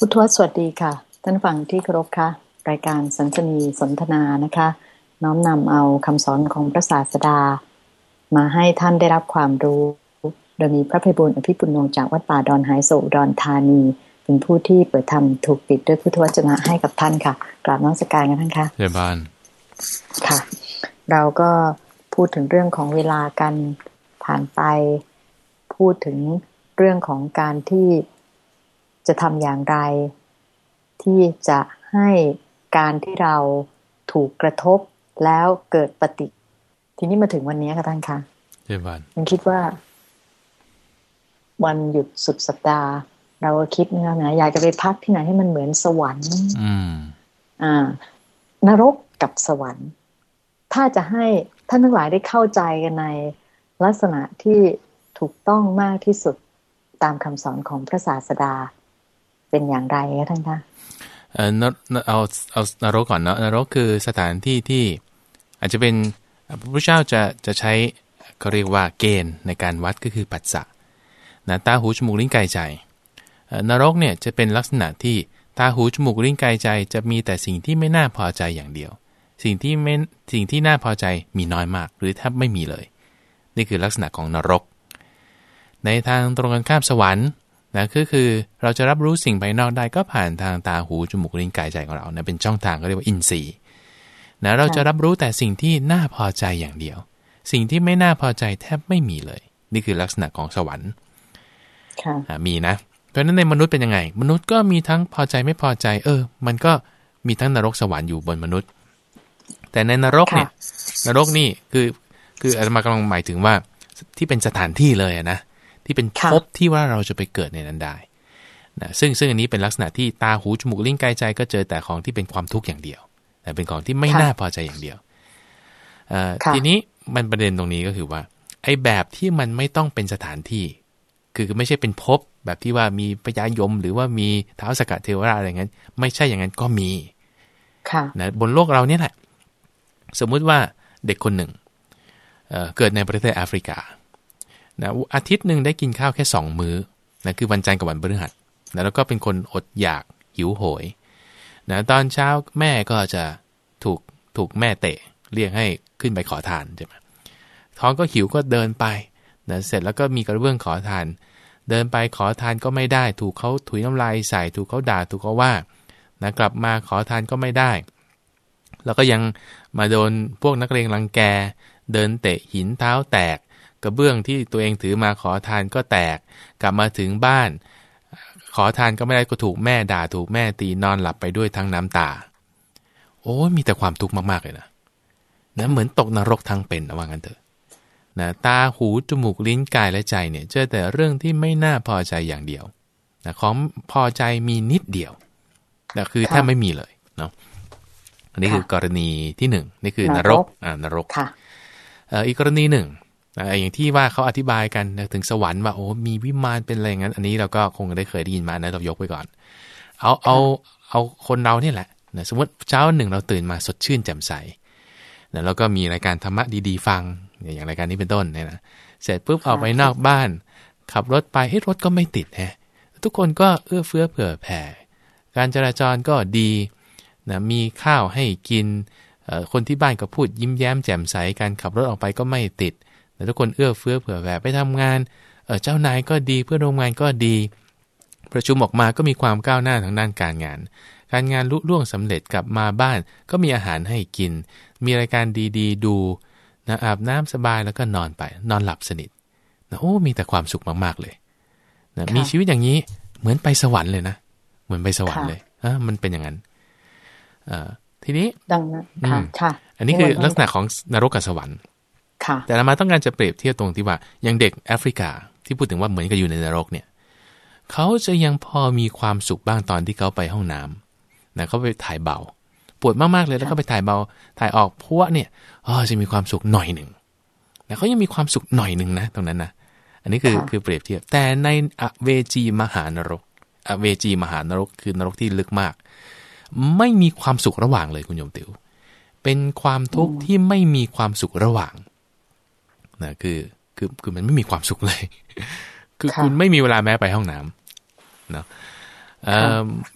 พุทธวสวัสดีค่ะ ท่านฟังที่เคารพค่ะ รายการสันสนีสนทนานะคะ น้อมนำเอาคำสอนของพระศาสดา มาให้ท่านได้รับความรู้ โดยมีพระภัยบุญอภิปุโนจากวัดป่าดอนหายโศดอนธานี เป็นผู้ที่เปิดธรรมถูกปิดด้วยพุทธวจนะให้กับท่านค่ะ กราบน้องสกายกันท่านคะเรียบานค่ะ เราก็พูดถึงเรื่องของเวลากันผ่านไป พูดถึงเรื่องของการที่ จะทำอย่างไร ที่จะให้การที่เราถูกกระทบแล้วเกิดปฏิ ทีนี้มาถึงวันนี้ค่ะท่านคะเจบานมันคิดว่า วันหยุดสุดสัปดาห์ เราก็คิดนะนะอยากจะไปพักที่ไหนให้มันเหมือนสวรรค์ อืม อ่า นรกกับสวรรค์ ถ้าจะให้ท่านทั้งหลายได้เข้าใจกันในลักษณะที่ถูกต้องมากที่สุดตามคำสอนของพระศาสดา เป็นอย่างไรคะท่านคะเออเอาเอานรกก่อนเนาะนรกคือสถานที่ที่อาจจะเป็นพระพุทธเจ้าจะจะใช้เขาเรียกว่าเกณฑ์ในการวัดก็คือปัจจะนะตาหูจมูกลิ้นกายใจนรกเนี่ยจะเป็นลักษณะที่ตาหูจมูกลิ้นกายใจจะมีแต่สิ่งที่ไม่น่าพอใจอย่างเดียว สิ่งที่ไม่สิ่งที่น่าพอใจมีน้อยมาก หรือแทบไม่มีเลย นี่คือลักษณะของนรก ในทางตรงกันข้ามสวรรค์ นะก็คือเราจะรับรู้สิ่งภายนอกได้ก็ผ่านทางตาหูจมูกลิ้นกายใจของเรานะเป็นช่องทางก็เรียกว่าอินทรีย์นะเราจะรับรู้แต่สิ่งที่น่าพอใจอย่างเดียว สิ่งที่ไม่น่าพอใจแทบไม่มีเลย นี่คือลักษณะของสวรรค์มีนะ เพราะนั้นในมนุษย์เป็นยังไง มนุษย์ก็มีทั้งพอใจไม่พอใจ เออ มันก็มีทั้งนรกสวรรค์อยู่บนมนุษย์ แต่ในนรกเนี่ยนรกนี่คือคืออาจารย์มากำลังหมายถึงว่าที่เป็นสถานที่เลยนะ ที่เป็นภพที่ว่าเราจะไปเกิดในนั้นได้นะซึ่งซึ่งอันนี้เป็นลักษณะที่ตาหูจมูกลิ้นกายใจ ก็เจอแต่ของที่เป็นความทุกข์อย่างเดียวแต่เป็นของที่ไม่น่าพอใจอย่างเดียวทีนี้มันประเด็นตรงนี้ก็คือว่า ไอ้แบบที่มันไม่ต้องเป็นสถานที่ คือไม่ใช่เป็นภพแบบที่ว่ามีพญายม หรือว่ามีเท้าสกัดเทวราอะไรเงี้ยไม่ใช่อย่างนั้นก็มีนะบนโลกเราเนี่ยแหละ สมมุติว่าเด็กคนหนึ่งเเกิดในประเทศแอฟริกา นะอาทิตย์หนึ่งได้กินข้าวแค่สองมื้อนะคือวันจันทร์กับวันพฤหัสนะแล้วก็เป็นคนอดอยากหิวโหยนะตอนเช้าแม่ก็จะถูกถูกแม่เตะ เรียกให้ขึ้นไปขอทานใช่ไหมท้องก็หิวก็เดินไปนะเสร็จแล้วก็มีกระเบื้องขอทาน เดินไปขอทานก็ไม่ได้ ถูกเขาถุยน้ำลายใส่ถูกเขาด่าถูกเขาว่านะกลับมาขอทานก็ไม่ได้ แล้วก็ยังมาโดนพวกนักเลงรังแก เดินเตะหินเท้าแตก กระเบื้องที่ตัวเองถือมาขอทานก็แตก กลับมาถึงบ้าน ขอทานก็ไม่ได้ก็ถูกแม่ด่าถูกแม่ตีนอนหลับไปด้วยทั้งน้ำตา โอ้มีแต่ความทุกข์มากๆเลยนะนะเหมือนตกนรกทั้งเป็นว่างั้นเถอะนะตาหูจมูกลิ้นกายและใจเนี่ยเจอแต่เรื่องที่ไม่น่าพอใจอย่างเดียวนะของพอใจมีนิดเดียวนะคือแทบไม่มีเลยเนาะอันนี้คือกรณีที่หนึ่งนี่คือนรกอ่านรกอีกกรณีหนึ่ง อย่างที่ว่าเขาอธิบายกันถึงสวรรค์ว่าโอ้มีวิมานเป็นอะไรอย่างนั้น อันนี้เราก็คงได้เคยได้ยินมานะเรายกไปก่อน เอาเอาเอาคนเราเนี่ยแหละนะสมมติเช้าหนึ่งเราตื่นมาสดชื่นแจ่มใสนะแล้วก็มีรายการธรรมะดีๆ ฟัง อย่างรายการนี้เป็นต้นเนี่ยนะเสร็จปุ๊บออกไปนอกบ้าน ขับรถไปให้รถก็ไม่ติดฮะทุกคนก็เอื้อเฟื้อเผื่อแผ่ การจราจรก็ดีนะมีข้าวให้กินคนที่บ้านก็พูดยิ้มแย้มแจ่มใสการขับรถออกไปก็ไม่ติด แต่ทุกคนเอื้อเฟื้อเผื่อแผ่ไปทำงานเออเจ้านายก็ดีเพื่อนร่วมงานก็ดี ประชุมออกมาก็มีความก้าวหน้าทางด้านการงาน การงานลุล่วงสำเร็จกลับมาบ้านก็มีอาหารให้กิน มีรายการดีๆ ดูนะอาบน้ำสบายแล้วก็นอนไป นอนหลับสนิทนะโอ้มีแต่ความสุขมากๆเลยนะมีชีวิตอย่างนี้เหมือนไปสวรรค์เลยนะเหมือนไปสวรรค์เลยอะมันเป็นอย่างนั้นอ่าทีนี้ดังนั้นค่ะอันนี้คือลักษณะของนรกกับสวรรค์ แต่เรามาต้องการจะเปรียบเทียบตรงที่ว่าอย่างเด็กแอฟริกาที่พูดถึงว่าเหมือนกับอยู่ในนรกเนี่ยเขาจะยังพอมีความสุขบ้างตอนที่เขาไปห้องน้ำนะเขาไปถ่ายเบา ปวดมากๆเลยแล้วก็ไปถ่ายเบา ถ่ายออกพัวเนี่ยอ๋อจะมีความสุขหน่อยหนึ่งแต่เขายังมีความสุขหน่อยหนึ่งนะ ตรงนั้นนะอันนี้คือคือเปรียบเทียบ แต่ในอเวจีมหานรกอเวจีมหานรกคือนรกที่ลึกมาก ไม่มีความสุขระหว่างเลยคุณโยมติวเป็นความทุกข์ที่ไม่มีความสุขระหว่าง นะคือคือคือมันไม่มีความสุขเลย คือคุณไม่มีเวลาแม้ไปห้องน้ำเนาะ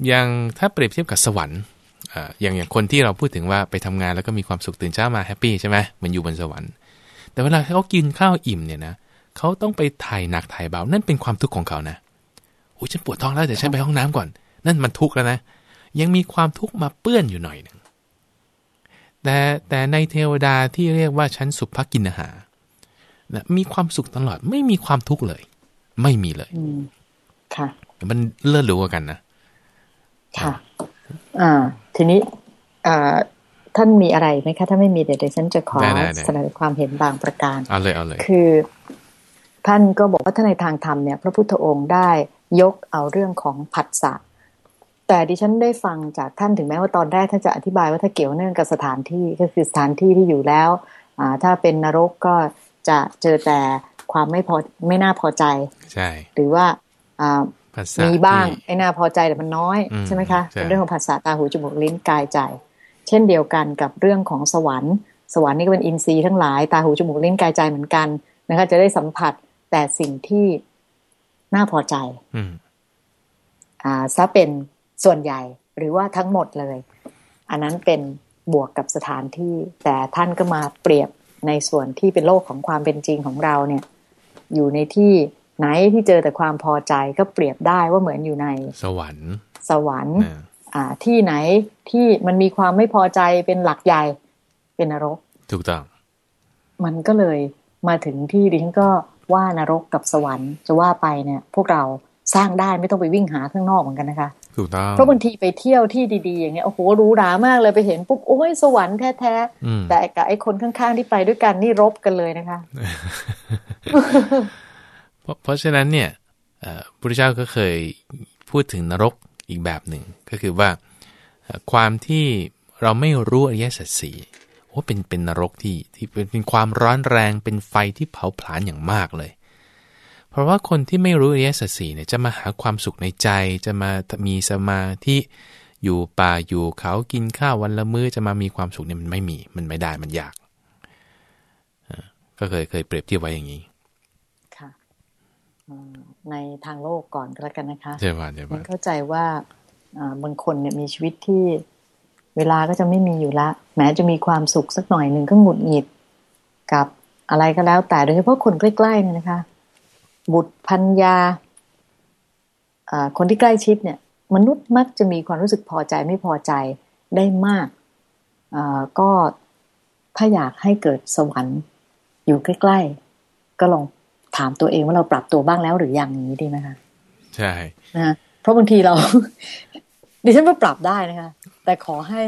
อย่างถ้าเปรียบเทียบกับสวรรค์อย่างอย่างคนที่เราพูดถึงว่าไปทำงานแล้วก็มีความสุขตื่นเช้ามาแฮปปี้ใช่ไหมมันอยู่บนสวรรค์ แต่เวลาเขากินข้าวอิ่มเนี่ยนะเขาต้องไปถ่ายหนักถ่ายเบา นั่นเป็นความทุกข์ของเขานะโอ้ฉันปวดท้องแล้วเดี๋ยวฉันไปห้องน้ำก่อน นั่นมันทุกข์แล้วนะ ยังมีความทุกข์มาเปื้อนอยู่หน่อยหนึ่งแต่แต่ในเทวดาที่เรียกว่าชั้นสุภกินอาหาร นะมีความสุขตลอดไม่มีความทุกข์เลย ไม่มีเลยค่ะ มันเลิศหรูกว่ากันนะค่ะ อ่า ทีนี้อ่าท่านมีอะไรไหมคะ ถ้าไม่มีเดี๋ยวฉันจะขอเสนอความเห็นบางประการเอาเลยเอาเลยคือ ท่านก็บอกว่าท่านในทางธรรมเนี่ย พระพุทธองค์ได้ยกเอาเรื่องของผัสสะแต่ดิฉันได้ฟังจากท่านถึงแม้ว่าตอนแรกท่านจะอธิบายว่าถ้าเกี่ยวเนื่องกับสถานที่ก็คือสถานที่ที่อยู่แล้วอ่าถ้าเป็นนรกก็ จะเจอแต่ความไม่พอไม่น่าพอใจ ใช่ หรือว่าอ่ามีบ้างไอ้น่าพอใจแต่มันน้อยใช่ไหมคะเป็นเรื่องของภาษาตาหูจมูกลิ้นกายใจ เช่นเดียวกันกับเรื่องของสวรรค์สวรรค์นี่ก็เป็นอินทรีย์ทั้งหลายตาหูจมูกลิ้นกายใจเหมือนกันนะคะจะได้สัมผัสแต่สิ่งที่น่าพอใจอ่าซะเป็นส่วนใหญ่หรือว่าทั้งหมดเลย อันนั้นเป็นบวกกับสถานที่ แต่ท่านก็มาเปรียบ ในส่วนที่เป็นโลกของความเป็นจริงของเราเนี่ย อยู่ในที่ไหนที่เจอแต่ความพอใจก็เปรียบได้ว่าเหมือนอยู่ใน สวรรค์ สวรรค์อ่าที่ไหนที่มันมีความไม่พอใจเป็นหลักใหญ่เป็นนรก ถูกต้อง มันก็เลยมาถึงที่ดิฉันก็ว่านรกกับสวรรค์จะว่าไปเนี่ย พวกเราสร้างได้ไม่ต้องไปวิ่งหาข้างนอกเหมือนกันนะคะ ถูกต้องเพราะบางทีไปเที่ยวที่ดี ๆ อย่างเงี้ยโอ้โหรู้รามากเลยไปเห็นปุ๊บโอ้ยสวรรค์แท้ๆแต่กับไอ้คนข้างๆที่ไปด้วยกันนี่รบกันเลยนะคะ เพราะเพราะฉะนั้นเนี่ยพระพุทธเจ้าก็เคยพูดถึงนรกอีกแบบหนึ่ง ก็คือว่าความที่เราไม่รู้อริยสัจสี่ว่าเป็นเป็นนรกที่ที่เป็นความร้อนแรงเป็นไฟที่เผาผลาญอย่างมากเลย เพราะว่าคนที่ไม่รู้อริยสัจสี่เนี่ยจะมาหาความสุขในใจ จะมามีสมาธิอยู่ป่าอยู่เขากินข้าววันละมื้อจะมามีความสุขเนี่ยมันไม่มีมันไม่ได้มันยากก็เคยเคยเปรียบเทียบไว้อย่างนี้ค่ะในทางโลกก่อนก็แล้วกันนะคะใช่ป่ะใช่ป่ะเข้าใจว่าบางคนเนี่ยมีชีวิตที่เวลาก็จะไม่มีอยู่ละ แม้จะมีความสุขสักหน่อยหนึ่งก็หงุดหงิดกับอะไรก็แล้วแต่โดยเฉพาะคนใกล้ๆเนี่ยนะคะ บุตรพัญญาคนที่ใกล้ชิดเนี่ย มนุษย์มักจะมีความรู้สึกพอใจไม่พอใจได้มากก็ถ้าอยากให้เกิดสวรรค์อยู่ใกล้ ๆ ก็ลองถามตัวเองว่าเราปรับตัวบ้างแล้วหรือยังนี้ดีไหมคะใช่นะเพราะบางทีเราดิฉันว่าปรับได้นะคะ แต่ขอให้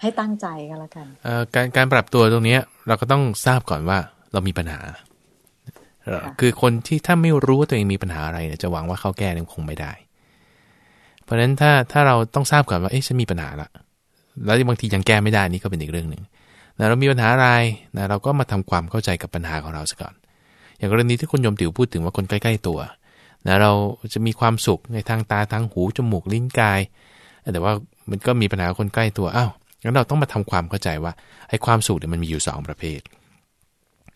ให้ตั้งใจกันละกันการการปรับตัวตรงนี้เราก็ต้องทราบก่อนว่าเรามีปัญหา คือคนที่ถ้าไม่รู้ว่าตัวเองมีปัญหาอะไรเนี่ยจะหวังว่าเขาแก้เนี่ยคงไม่ได้ เพราะฉะนั้นถ้าถ้าเราต้องทราบก่อนว่าเอ๊ะฉันมีปัญหาละแล้วบางทียังแก้ไม่ได้นี่ก็เป็นอีกเรื่องหนึ่งนะเรามีปัญหาอะไรนะเราก็มาทำความเข้าใจกับปัญหาของเราซะก่อน อย่างกรณีที่คุณยมติ๋วพูดถึงว่าคนใกล้ ๆ ตัวนะเราจะมีความสุขในทางตาทางหูจมูกลิ้นกาย แต่ว่ามันก็มีปัญหาคนใกล้ตัวอ้าวงั้นเราต้องมาทำความเข้าใจว่าไอ้ความสุขเนี่ยมันมีอยู่ 2 ประเภท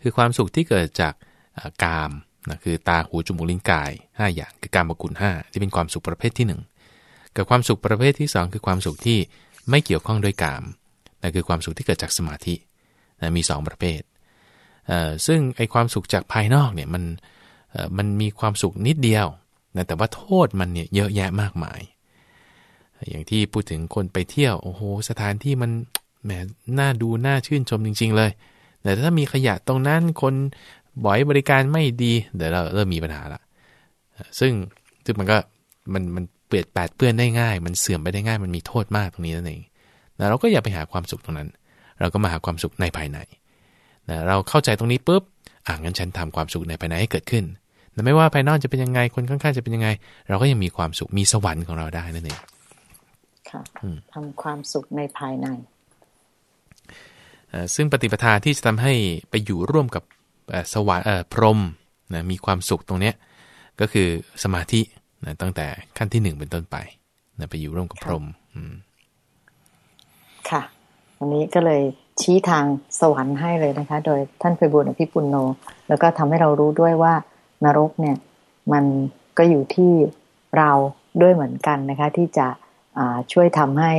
คือความสุขที่เกิดจาก กามนะคือตาหูจมูกลิ้นกาย 5 อย่างคือกามกุล5ที่เป็นความสุขประเภทที่ 1 กับความสุขประเภทที่ 2 คือความสุขที่ไม่เกี่ยวข้องด้วยกามนะคือความสุขที่เกิดจากสมาธินะมี 2 ประเภท ซึ่งไอความสุขจากภายนอกเนี่ยมันมันมีความสุขนิดเดียวนะแต่ว่าโทษมันเนี่ยเยอะแยะมากมาย อย่างที่พูดถึงคนไปเที่ยว โอ้โห สถานที่มันแหมน่าดูน่าชื่นชมจริง ๆ เลย แต่ถ้ามีขยะตรงนั้นคน บ่อยบริการไม่ดี เดี๋ยวเราเริ่มมีปัญหาละซึ่งซึ่งมันก็มันมันเปลี่ยนแปดเปื้อนได้ง่าย มันเสื่อมไปได้ง่าย มันมีโทษมากตรงนี้นั่นเองนะเราก็อย่าไปหาความสุขตรงนั้น เราก็มาหาความสุขในภายในนะเราเข้าใจตรงนี้ปุ๊บอ่างั้นฉันทำความสุขในภายในให้เกิดขึ้นแต่ไม่ว่าภายนอกจะเป็นยังไง คนข้างๆจะเป็นยังไง เราก็ยังมีความสุข มีสวรรค์ของเราได้นั่นเอง ค่ะทำความสุขในภายใน ซึ่งปฏิปทาที่จะทำให้ไปอยู่ร่วมกับ สวรรค์พรหมนะมีความสุขตรงเนี้ยก็คือสมาธินะตั้งแต่ขั้นที่หนึ่งเป็นต้นไปนะไปอยู่ร่วมกับพรหมค่ะวันนี้ก็เลยชี้ทางสวรรค์ให้เลยนะคะ โดยท่านไพบุญอภิปุณโน แล้วก็ทำให้เรารู้ด้วยว่านรกเนี่ย มันก็อยู่ที่เราด้วยเหมือนกันนะคะ ที่จะช่วยทำให้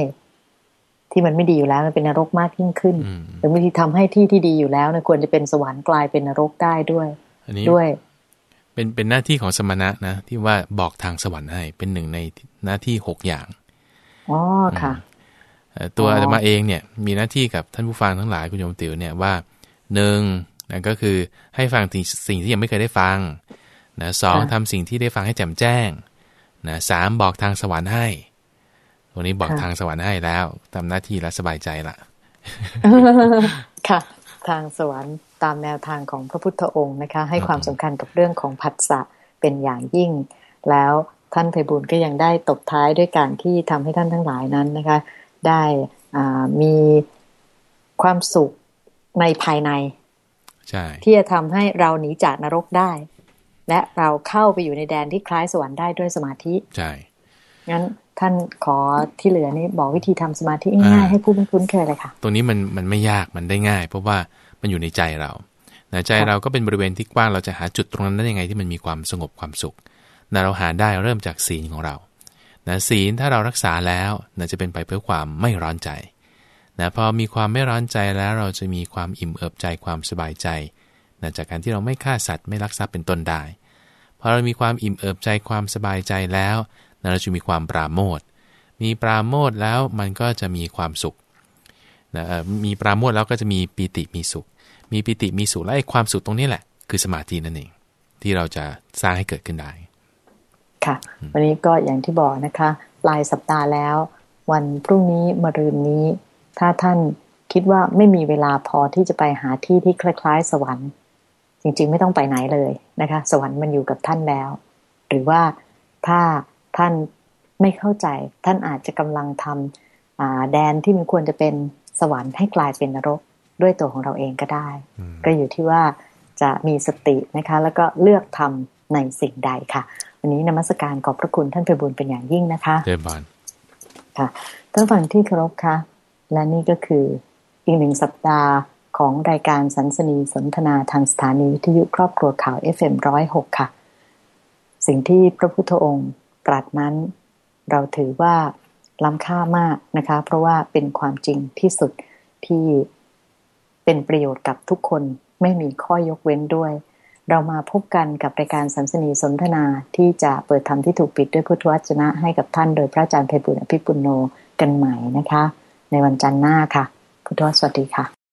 ที่มันไม่ดีอยู่แล้วมันเป็นนรกมากยิ่งขึ้น หรือบางทีทำให้ที่ที่ดีอยู่แล้วนะควรจะเป็นสวรรค์กลายเป็นนรกได้ด้วยอันนี้ด้วย เป็นเป็นหน้าที่ของสมณะนะ ที่ว่าบอกทางสวรรค์ให้เป็นหนึ่งในหน้าที่หกอย่างอ๋อค่ะตัวอาตมาเองเนี่ยมีหน้าที่กับท่านผู้ฟังทั้งหลายคุณโยมติ๋วเนี่ยว่าหนึ่งนั่นก็คือให้ฟังสิ่งที่ยังไม่เคยได้ฟังนะสองทำสิ่งที่ได้ฟังให้แจ่มแจ้งนะสามบอกทางสวรรค์ให้ วันนี้บอกทางสวรรค์ให้แล้วทำหน้าที่แล้วสบายใจละค่ะ ทางสวรรค์ตามแนวทางของพระพุทธองค์นะคะ ให้ความสำคัญกับเรื่องของผัสสะเป็นอย่างยิ่ง แล้วท่านไพบุญก็ยังได้ตบท้ายด้วยการที่ทำให้ท่านทั้งหลายนั้นนะคะ ได้มีความสุขในภายในใช่ที่จะทำให้เราหนีจากนรกได้ และเราเข้าไปอยู่ในแดนที่คล้ายสวรรค์ได้ด้วยสมาธิใช่ งั้นท่านขอที่เหลือนี้บอกวิธีทำสมาธิง่ายๆให้ผู้เป็นคุ้นเคยเลยค่ะตรงนี้มันมันไม่ยากมันได้ง่าย เพราะว่ามันอยู่ในใจเราใจเราก็เป็นบริเวณที่กว้างเราจะหาจุดตรงนั้นได้ยังไงที่มันมีความสงบความสุขนะเราหาได้เริ่มจากศีลของเรานะศีลถ้าเรารักษาแล้วนะจะเป็นไปเพื่อความไม่ร้อนใจนะพอมีความไม่ร้อนใจแล้วเราจะมีความอิ่มเอิบใจความสบายใจนะจากการที่เราไม่ฆ่าสัตว์ไม่ลักทรัพย์เป็นต้นได้พอเรามีความอิ่มเอิบใจความสบายใจแล้ว นะเราจะมีความปราโมทมีปราโมทแล้วมันก็จะมีความสุขนะมีปราโมทแล้วก็จะมีปีติมีสุข มีปีติมีสุขและไอ้ความสุขตรงนี้แหละ คือสมาธินั่นเองที่เราจะสร้างให้เกิดขึ้นได้ ค่ะ วันนี้ก็อย่างที่บอกนะคะปลายสัปดาห์แล้ว วันพรุ่งนี้มะรืนนี้ ถ้าท่านคิดว่าไม่มีเวลาพอที่จะไปหาที่ที่คล้าย ๆ สวรรค์ จริง ๆ ไม่ต้องไปไหนเลยนะคะ สวรรค์มันอยู่กับท่านแล้ว หรือว่าถ้า ท่านไม่เข้าใจ ท่านอาจจะกำลังทำแดนที่มันควรจะเป็นสวรรค์ให้กลายเป็นนรกด้วยตัวของเราเองก็ได้ ก็อยู่ที่ว่าจะมีสตินะคะ แล้วก็เลือกทำในสิ่งใดค่ะ วันนี้นมัสการขอบพระคุณท่านเพบุญเป็นอย่างยิ่งนะคะเจบานค่ะท่านฟังที่เคารพค่ะ และนี่ก็คืออีกหนึ่งสัปดาห์ของรายการสันสนีสนทนาทางสถานีวิทยุครอบครัวข่าว FM106 ค่ะ สิ่งที่พระพุทธองค์ ตรัสนั้น เราถือว่าล้ำค่ามากนะคะ เพราะว่าเป็นความจริงที่สุดที่เป็นประโยชน์กับทุกคนไม่มีข้อยกเว้นด้วย เรามาพบกันกับรายการสัมสนีสนทนาที่จะเปิดธรรมที่ถูกปิดด้วยพุทธวจนะให้กับท่านโดยพระอาจารย์เพบุญอภิปุโนกันใหม่นะคะ ในวันจันทร์หน้าค่ะ พุทธวสวัสดีค่ะ